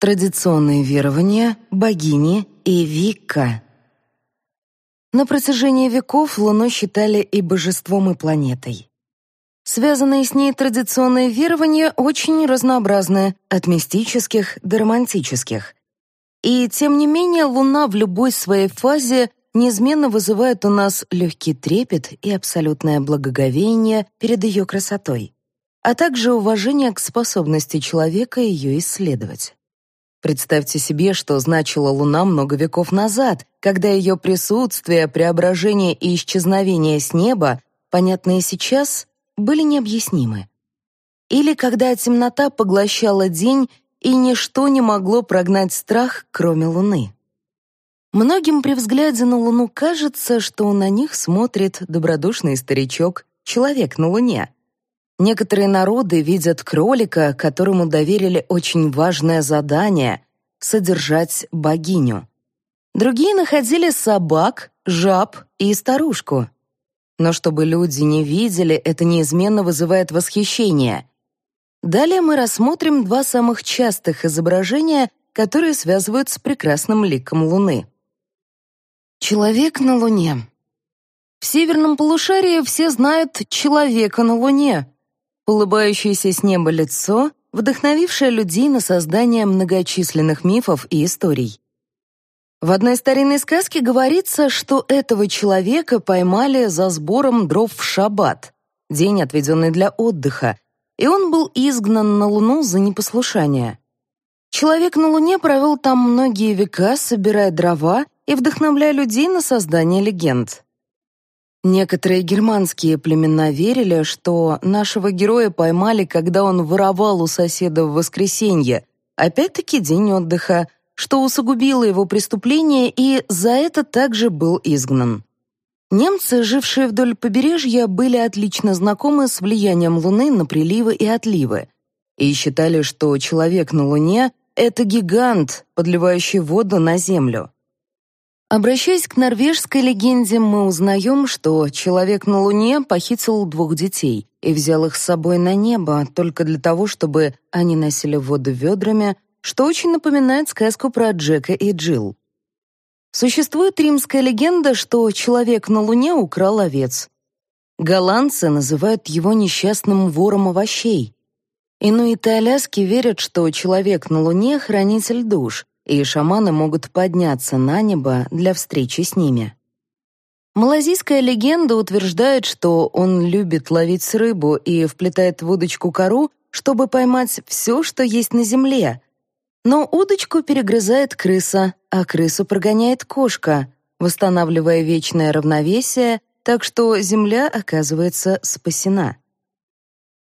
Традиционные верования богини Эвика. На протяжении веков Луну считали и божеством, и планетой. Связанные с ней традиционные верования очень разнообразны, от мистических до романтических. И тем не менее Луна в любой своей фазе неизменно вызывает у нас легкий трепет и абсолютное благоговение перед ее красотой, а также уважение к способности человека ее исследовать. Представьте себе, что значила Луна много веков назад, когда ее присутствие, преображение и исчезновение с неба, понятные сейчас, были необъяснимы. Или когда темнота поглощала день, и ничто не могло прогнать страх, кроме Луны. Многим при взгляде на Луну кажется, что на них смотрит добродушный старичок, человек на Луне. Некоторые народы видят кролика, которому доверили очень важное задание — содержать богиню. Другие находили собак, жаб и старушку. Но чтобы люди не видели, это неизменно вызывает восхищение. Далее мы рассмотрим два самых частых изображения, которые связывают с прекрасным ликом Луны. Человек на Луне. В северном полушарии все знают человека на Луне. Улыбающееся с неба лицо, вдохновившее людей на создание многочисленных мифов и историй. В одной старинной сказке говорится, что этого человека поймали за сбором дров в шаббат, день, отведенный для отдыха, и он был изгнан на Луну за непослушание. Человек на Луне провел там многие века, собирая дрова и вдохновляя людей на создание легенд. Некоторые германские племена верили, что нашего героя поймали, когда он воровал у соседа в воскресенье, опять-таки день отдыха, что усугубило его преступление и за это также был изгнан. Немцы, жившие вдоль побережья, были отлично знакомы с влиянием Луны на приливы и отливы и считали, что человек на Луне — это гигант, подливающий воду на Землю. Обращаясь к норвежской легенде, мы узнаем, что человек на Луне похитил двух детей и взял их с собой на небо только для того, чтобы они носили воду ведрами, что очень напоминает сказку про Джека и Джилл. Существует римская легенда, что человек на Луне украл овец. Голландцы называют его несчастным вором овощей. Инуиты Аляски верят, что человек на Луне — хранитель душ, и шаманы могут подняться на небо для встречи с ними. Малазийская легенда утверждает, что он любит ловить рыбу и вплетает в удочку кору, чтобы поймать все, что есть на земле. Но удочку перегрызает крыса, а крысу прогоняет кошка, восстанавливая вечное равновесие, так что земля оказывается спасена.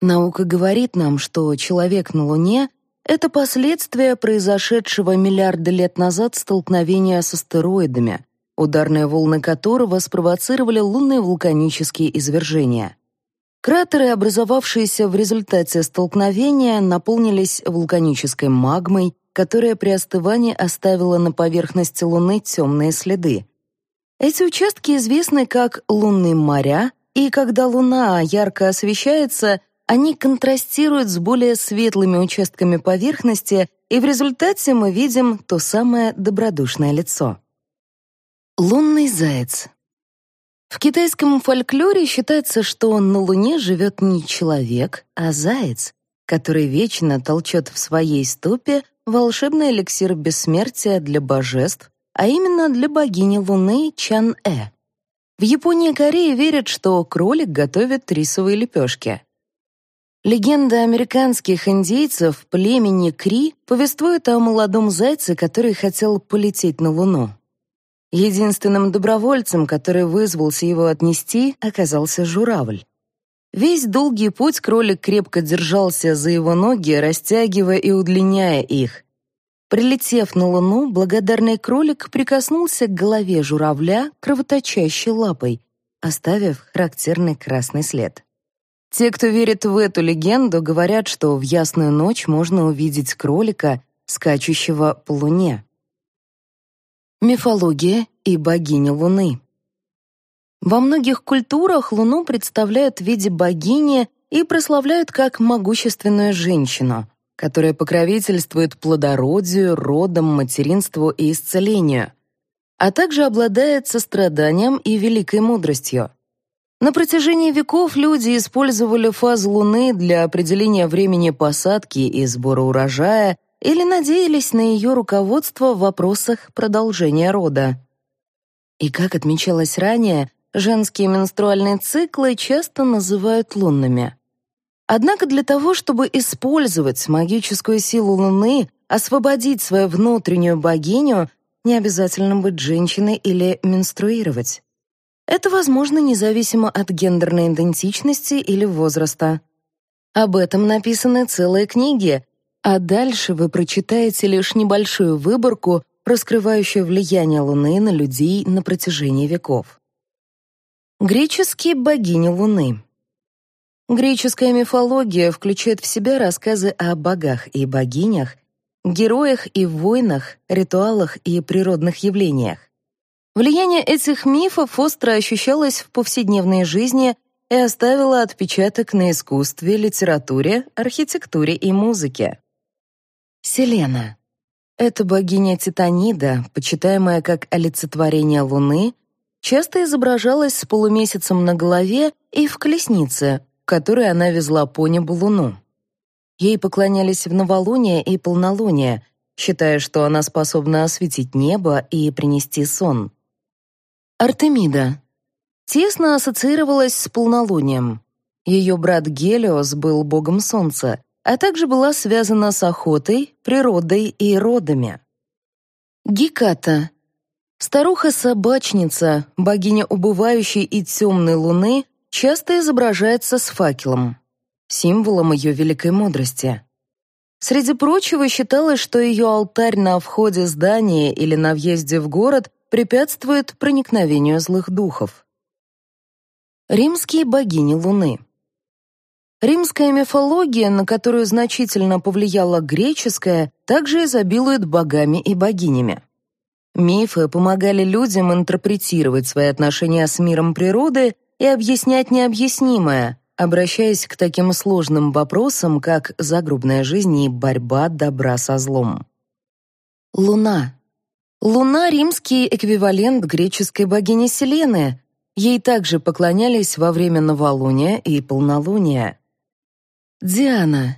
Наука говорит нам, что человек на Луне это последствия произошедшего миллиарды лет назад столкновения с астероидами, ударные волны которого спровоцировали лунные вулканические извержения. Кратеры, образовавшиеся в результате столкновения, наполнились вулканической магмой, которая при остывании оставила на поверхности Луны темные следы. Эти участки известны как лунные моря, и когда Луна ярко освещается, они контрастируют с более светлыми участками поверхности, и в результате мы видим то самое добродушное лицо. Лунный заяц. В китайском фольклоре считается, что на Луне живет не человек, а заяц, который вечно толчет в своей ступе волшебный эликсир бессмертия для божеств, а именно для богини Луны Чан-э. В Японии и Корее верят, что кролик готовит рисовые лепешки. Легенда американских индейцев племени Кри повествует о молодом зайце, который хотел полететь на Луну. Единственным добровольцем, который вызвался его отнести, оказался журавль. Весь долгий путь кролик крепко держался за его ноги, растягивая и удлиняя их. Прилетев на Луну, благодарный кролик прикоснулся к голове журавля кровоточащей лапой, оставив характерный красный след. Те, кто верит в эту легенду, говорят, что в ясную ночь можно увидеть кролика, скачущего по луне. Мифология и богиня Луны Во многих культурах Луну представляют в виде богини и прославляют как могущественную женщину. которая покровительствует плодородию, родам, материнству и исцелению, а также обладает состраданием и великой мудростью. На протяжении веков люди использовали фазу Луны для определения времени посадки и сбора урожая или надеялись на ее руководство в вопросах продолжения рода. И как отмечалось ранее, женские менструальные циклы часто называют лунными. Однако для того, чтобы использовать магическую силу Луны, освободить свою внутреннюю богиню, не обязательно быть женщиной или менструировать. Это возможно независимо от гендерной идентичности или возраста. Об этом написаны целые книги, а дальше вы прочитаете лишь небольшую выборку, раскрывающую влияние Луны на людей на протяжении веков. Греческие богини Луны Греческая мифология включает в себя рассказы о богах и богинях, героях и войнах, ритуалах и природных явлениях. Влияние этих мифов остро ощущалось в повседневной жизни и оставило отпечаток на искусстве, литературе, архитектуре и музыке. Селена. Это богиня Титанида, почитаемая как олицетворение Луны, часто изображалась с полумесяцем на голове и в колеснице, которой она везла по небу Луну. Ей поклонялись в новолуние и полнолуние, считая, что она способна осветить небо и принести сон. Артемида. Тесно ассоциировалась с полнолунием. Ее брат Гелиос был богом солнца, а также была связана с охотой, природой и родами. Геката. Старуха-собачница, богиня убывающей и темной луны, часто изображается с факелом, символом ее великой мудрости. Среди прочего считалось, что ее алтарь на входе здания или на въезде в город препятствует проникновению злых духов. Римские богини Луны Римская мифология, на которую значительно повлияла греческая, также изобилует богами и богинями. Мифы помогали людям интерпретировать свои отношения с миром природы и объяснять необъяснимое, обращаясь к таким сложным вопросам, как загробная жизнь и борьба добра со злом. Луна Луна — римский эквивалент греческой богини Селены. Ей также поклонялись во время новолуния и полнолуния. Диана.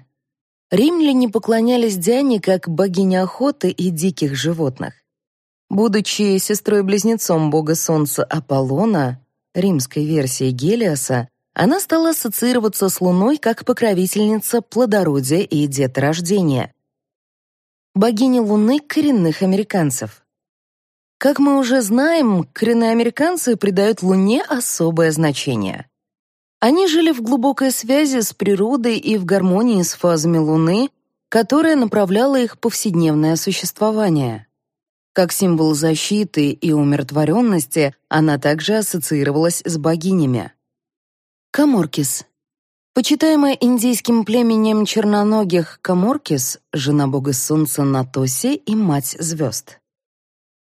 Римляне поклонялись Диане как богине охоты и диких животных. Будучи сестрой-близнецом бога солнца Аполлона, римской версии Гелиоса, она стала ассоциироваться с Луной как покровительница плодородия и деторождения. Богиня Луны коренных американцев. Как мы уже знаем, коренные американцы придают Луне особое значение. Они жили в глубокой связи с природой и в гармонии с фазами Луны, которая направляла их повседневное существование. Как символ защиты и умиротворенности она также ассоциировалась с богинями. Каморкис. Почитаемая индийским племенем черноногих Каморкис, жена бога солнца Натоси и мать звезд.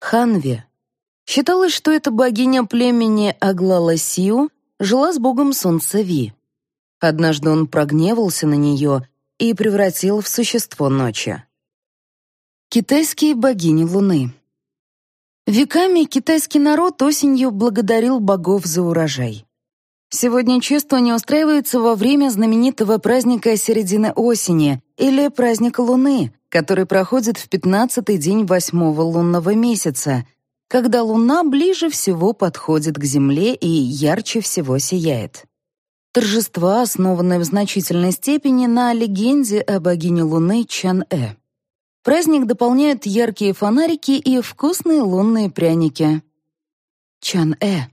Ханви. Считалось, что эта богиня племени Оглала-Сиу жила с богом солнца Ви. Однажды он прогневался на нее и превратил в существо ночи. Китайские богини Луны. Веками китайский народ осенью благодарил богов за урожай. Сегодня чествование устраивается во время знаменитого праздника середины осени или праздника Луны, который проходит в пятнадцатый день восьмого лунного месяца, когда Луна ближе всего подходит к Земле и ярче всего сияет. Торжества основаны в значительной степени на легенде о богине Луны Чан-э. Праздник дополняют яркие фонарики и вкусные лунные пряники. Чан-э.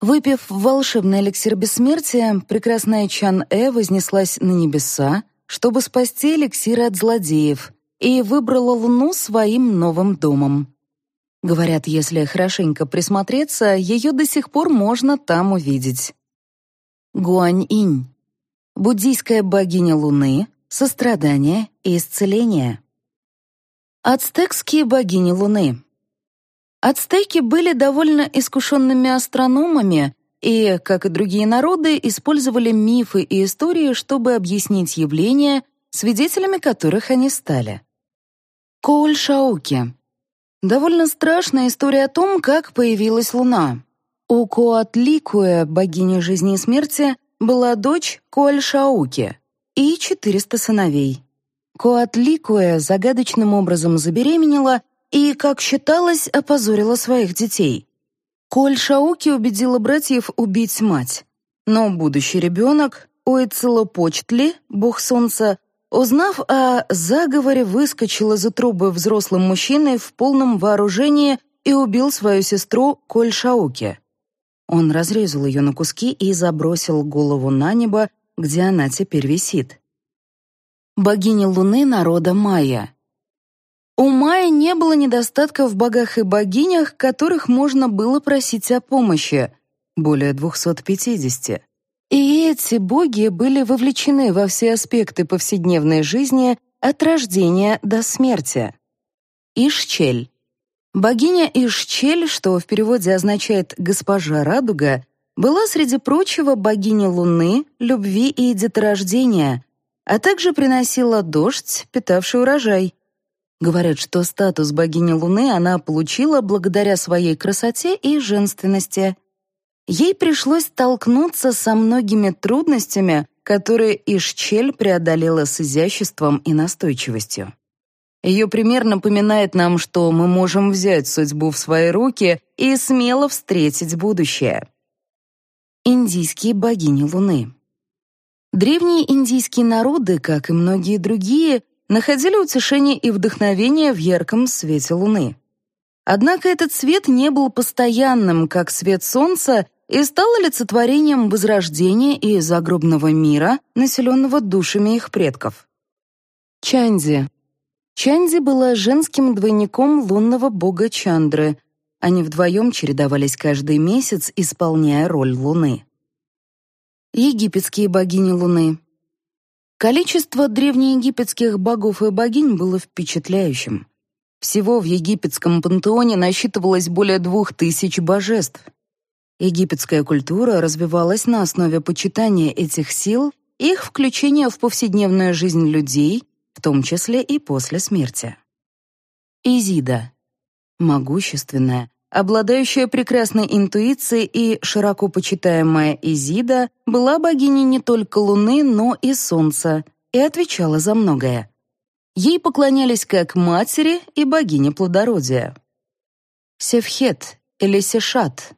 Выпив волшебный эликсир бессмертия, прекрасная Чан-э вознеслась на небеса, чтобы спасти эликсир от злодеев, и выбрала Луну своим новым домом. Говорят, если хорошенько присмотреться, ее до сих пор можно там увидеть. Гуань-инь. Буддийская богиня Луны, сострадания и исцеления. Ацтекские богини Луны. Ацтеки были довольно искушенными астрономами и, как и другие народы, использовали мифы и истории, чтобы объяснить явления, свидетелями которых они стали. Коуль-Шауки. Довольно страшная история о том, как появилась Луна. У Коатликуэ, богини жизни и смерти, была дочь Коаль-Шауки и 400 сыновей. Коатликуэ загадочным образом забеременела и, как считалось, опозорила своих детей. Коаль-Шауки убедила братьев убить мать. Но будущий ребенок, Уицелопочтли, бог солнца, узнав о заговоре, выскочил из утробы взрослым мужчиной в полном вооружении и убил свою сестру Коль-Шауки. Он разрезал ее на куски и забросил голову на небо, где она теперь висит. Богиня Луны народа Майя. У Майя не было недостатка в богах и богинях, которых можно было просить о помощи, более 250. И эти боги были вовлечены во все аспекты повседневной жизни от рождения до смерти. Ишчель Богиня Ишчель, что в переводе означает «госпожа радуга», была, среди прочего, богиней Луны, любви и деторождения, а также приносила дождь, питавший урожай. Говорят, что статус богини Луны она получила благодаря своей красоте и женственности. Ей пришлось столкнуться со многими трудностями, которые Ишчель преодолела с изяществом и настойчивостью. Ее пример напоминает нам, что мы можем взять судьбу в свои руки и смело встретить будущее. Индийские богини Луны Древние индийские народы, как и многие другие, находили утешение и вдохновение в ярком свете Луны. Однако этот свет не был постоянным, как свет Солнца, и стал олицетворением возрождения и загробного мира, населенного душами их предков. Чанди Чанди была женским двойником лунного бога Чандры. Они вдвоем чередовались каждый месяц, исполняя роль Луны. Египетские богини Луны. Количество древнеегипетских богов и богинь было впечатляющим. Всего в египетском пантеоне насчитывалось более двух тысяч божеств. Египетская культура развивалась на основе почитания этих сил, их включения в повседневную жизнь людей в том числе и после смерти. Изида. Могущественная, обладающая прекрасной интуицией и широко почитаемая Изида была богиней не только Луны, но и Солнца и отвечала за многое. Ей поклонялись как матери и богине плодородия. Севхет или Сешат.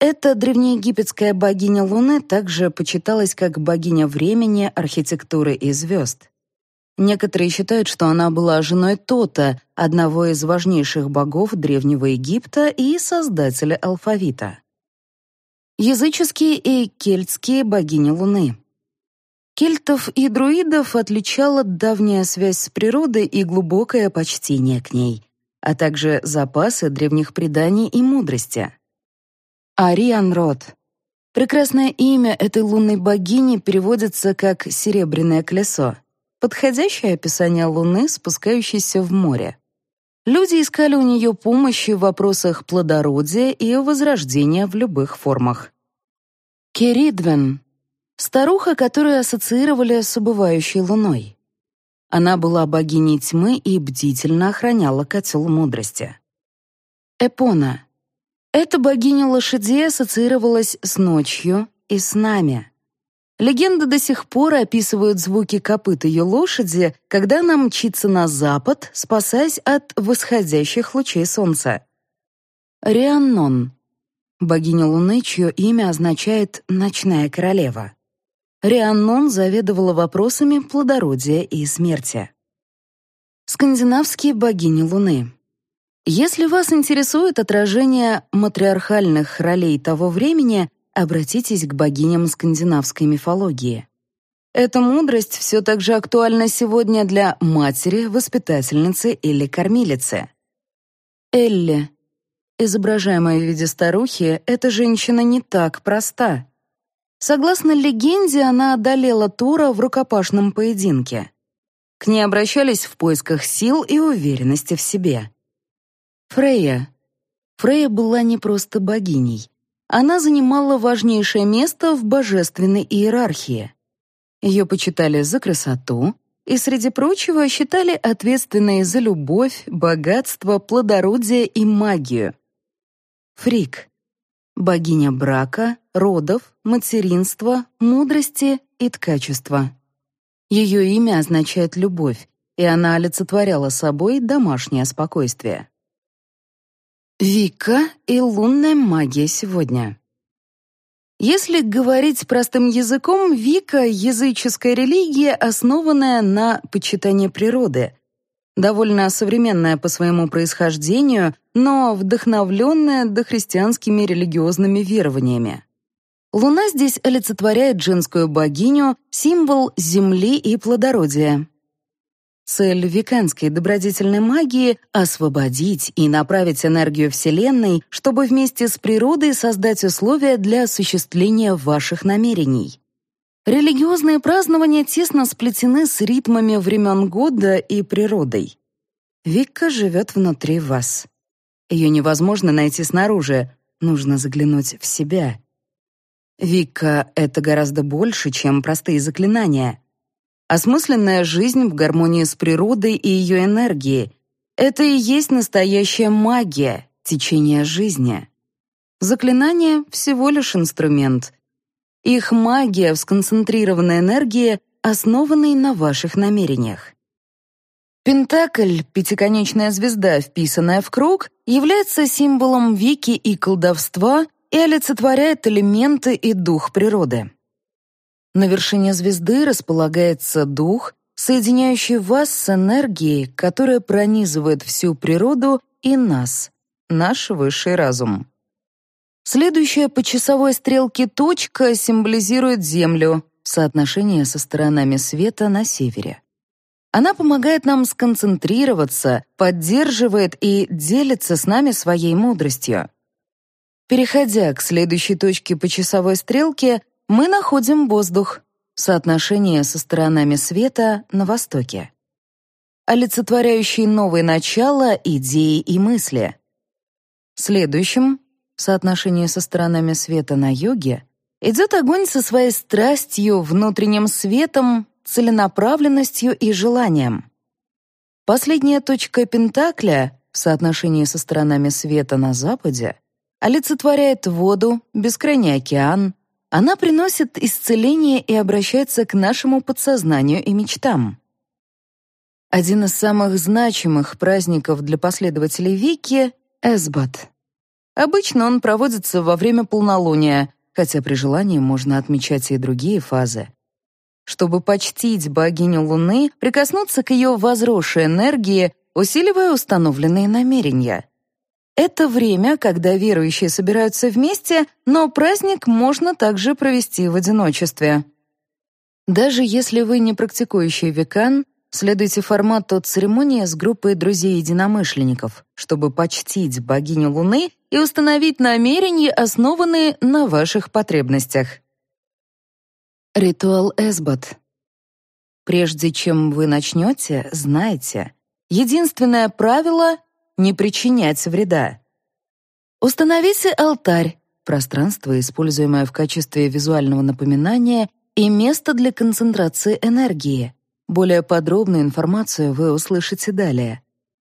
Эта древнеегипетская богиня Луны также почиталась как богиня времени, архитектуры и звезд. Некоторые считают, что она была женой Тота, одного из важнейших богов Древнего Египта и создателя алфавита. Языческие и кельтские богини Луны. Кельтов и друидов отличала давняя связь с природой и глубокое почтение к ней, а также запасы древних преданий и мудрости. Ариан Род. Прекрасное имя этой лунной богини переводится как «серебряное колесо». Подходящее описание Луны, спускающейся в море. Люди искали у нее помощи в вопросах плодородия и возрождения в любых формах. Керидвен — старуха, которую ассоциировали с убывающей луной. Она была богиней тьмы и бдительно охраняла котел мудрости. Эпона — эта богиня лошадей ассоциировалась с ночью и с нами. Легенды до сих пор описывают звуки копыт ее лошади, когда она мчится на запад, спасаясь от восходящих лучей солнца. Рианнон — богиня Луны, чье имя означает «ночная королева». Рианнон заведовала вопросами плодородия и смерти. Скандинавские богини Луны. Если вас интересует отражение матриархальных ролей того времени, обратитесь к богиням скандинавской мифологии. Эта мудрость все так же актуальна сегодня для матери, воспитательницы или кормилицы. Элли. Изображаемая в виде старухи, эта женщина не так проста. Согласно легенде, она одолела Тура в рукопашном поединке. К ней обращались в поисках сил и уверенности в себе. Фрейя. Фрейя была не просто богиней она занимала важнейшее место в божественной иерархии. Ее почитали за красоту, и, среди прочего, считали ответственной за любовь, богатство, плодородие и магию. Фрик — богиня брака, родов, материнства, мудрости и ткачества. Ее имя означает «любовь», и она олицетворяла собой домашнее спокойствие. Вика и лунная магия сегодня. Если говорить простым языком, Вика — языческая религия, основанная на почитании природы. Довольно современная по своему происхождению, но вдохновленная дохристианскими религиозными верованиями. Луна здесь олицетворяет женскую богиню, символ земли и плодородия. Цель веканской добродетельной магии — освободить и направить энергию Вселенной, чтобы вместе с природой создать условия для осуществления ваших намерений. Религиозные празднования тесно сплетены с ритмами времен года и природой. Викка живет внутри вас. Ее невозможно найти снаружи, нужно заглянуть в себя. Викка — это гораздо больше, чем простые заклинания — Осмысленная жизнь в гармонии с природой и ее энергией — это и есть настоящая магия, течение жизни. Заклинание — всего лишь инструмент. Их магия в сконцентрированной энергии, основанной на ваших намерениях. Пентакль, пятиконечная звезда, вписанная в круг, является символом веки и колдовства и олицетворяет элементы и дух природы. На вершине звезды располагается дух, соединяющий вас с энергией, которая пронизывает всю природу и нас, наш высший разум. Следующая по часовой стрелке точка символизирует Землю, соотношение со сторонами света на севере. Она помогает нам сконцентрироваться, поддерживает и делится с нами своей мудростью. Переходя к следующей точке по часовой стрелке, мы находим воздух, соотношение со сторонами света на востоке, олицетворяющий новое начало, идеи и мысли. Следующим, соотношение со сторонами света на юге, идет огонь со своей страстью, внутренним светом, целенаправленностью и желанием. Последняя точка Пентакля, в соотношении со сторонами света на западе, олицетворяет воду, бескрайний океан, она приносит исцеление и обращается к нашему подсознанию и мечтам. Один из самых значимых праздников для последователей Вики — Эсбат. Обычно он проводится во время полнолуния, хотя при желании можно отмечать и другие фазы. Чтобы почтить богиню Луны, прикоснуться к ее возросшей энергии, усиливая установленные намерения. Это время, когда верующие собираются вместе, но праздник можно также провести в одиночестве. Даже если вы не практикующий векан, следуйте формату церемонии с группой друзей-единомышленников, чтобы почтить богиню Луны и установить намерения, основанные на ваших потребностях. Ритуал Эсбот. Прежде чем вы начнете, знайте, единственное правило не причинять вреда. Установите алтарь, пространство, используемое в качестве визуального напоминания, и место для концентрации энергии. Более подробную информацию вы услышите далее.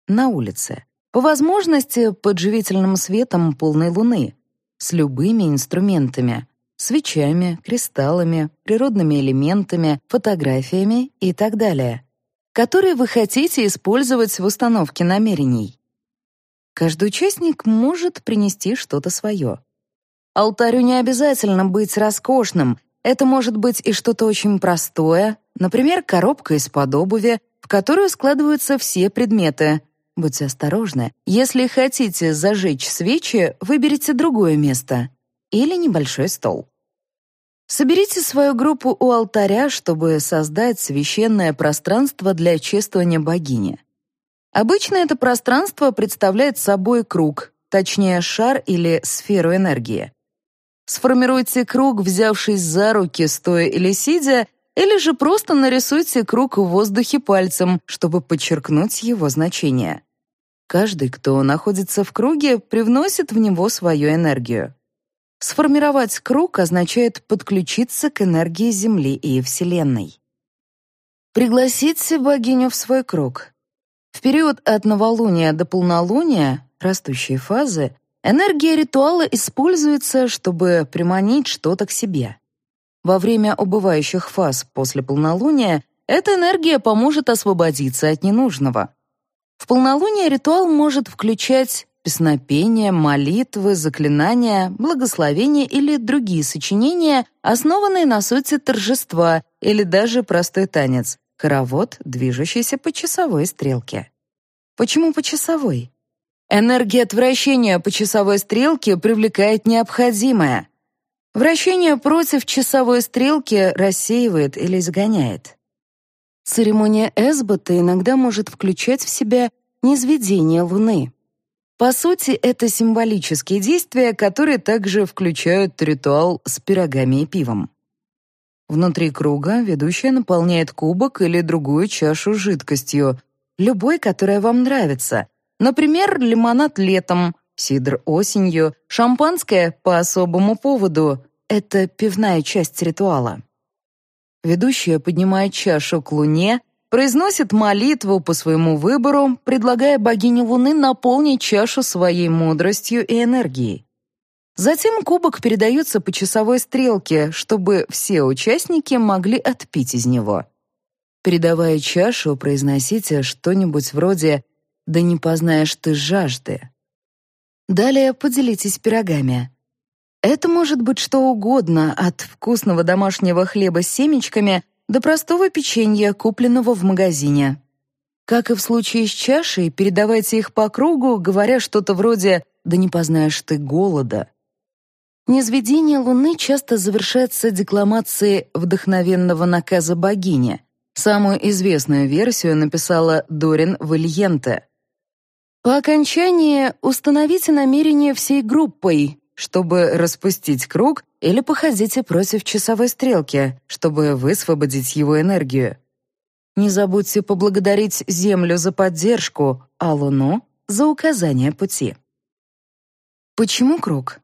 На улице. По возможности под живительным светом полной луны. С любыми инструментами. Свечами, кристаллами, природными элементами, фотографиями и так далее. Которые вы хотите использовать в установке намерений. Каждый участник может принести что-то свое. Алтарю не обязательно быть роскошным. Это может быть и что-то очень простое, например, коробка из-под обуви, в которую складываются все предметы. Будьте осторожны. Если хотите зажечь свечи, выберите другое место или небольшой стол. Соберите свою группу у алтаря, чтобы создать священное пространство для чествования богини. Обычно это пространство представляет собой круг, точнее шар или сферу энергии. Сформируйте круг, взявшись за руки, стоя или сидя, или же просто нарисуйте круг в воздухе пальцем, чтобы подчеркнуть его значение. Каждый, кто находится в круге, привносит в него свою энергию. Сформировать круг означает подключиться к энергии Земли и Вселенной. Пригласите богиню в свой круг. В период от новолуния до полнолуния, растущей фазы, энергия ритуала используется, чтобы приманить что-то к себе. Во время убывающих фаз после полнолуния эта энергия поможет освободиться от ненужного. В полнолуние ритуал может включать песнопения, молитвы, заклинания, благословения или другие сочинения, основанные на сути торжества или даже простой танец, хоровод, движущийся по часовой стрелке. Почему по часовой? Энергия от вращения по часовой стрелке привлекает необходимое. Вращение против часовой стрелки рассеивает или изгоняет. Церемония Эсбота иногда может включать в себя низведение Луны. По сути, это символические действия, которые также включают ритуал с пирогами и пивом. Внутри круга ведущая наполняет кубок или другую чашу жидкостью, любой, которая вам нравится. Например, лимонад летом, сидр осенью, шампанское по особому поводу. Это пивная часть ритуала. Ведущая поднимает чашу к луне, произносит молитву по своему выбору, предлагая богине Луны наполнить чашу своей мудростью и энергией. Затем кубок передается по часовой стрелке, чтобы все участники могли отпить из него. Передавая чашу, произносите что-нибудь вроде «Да не познаешь ты жажды». Далее поделитесь пирогами. Это может быть что угодно, от вкусного домашнего хлеба с семечками до простого печенья, купленного в магазине. Как и в случае с чашей, передавайте их по кругу, говоря что-то вроде «да не познаешь ты голода». Низведение Луны часто завершается декламацией вдохновенного наказа богини. Самую известную версию написала Дорин Вильенте. По окончании установите намерение всей группой, чтобы распустить круг, или походите против часовой стрелки, чтобы высвободить его энергию. Не забудьте поблагодарить Землю за поддержку, а Луну — за указание пути. Почему круг?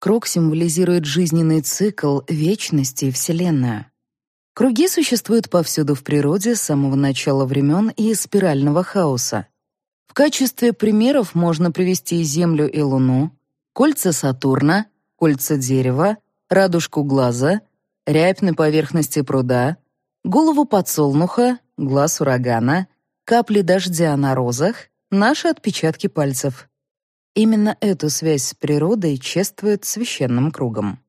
Круг символизирует жизненный цикл, вечности и Вселенную. Круги существуют повсюду в природе с самого начала времен и спирального хаоса. В качестве примеров можно привести Землю и Луну, кольца Сатурна, кольца дерева, радужку глаза, рябь на поверхности пруда, голову подсолнуха, глаз урагана, капли дождя на розах, наши отпечатки пальцев. Именно эту связь с природой чествует священным кругом.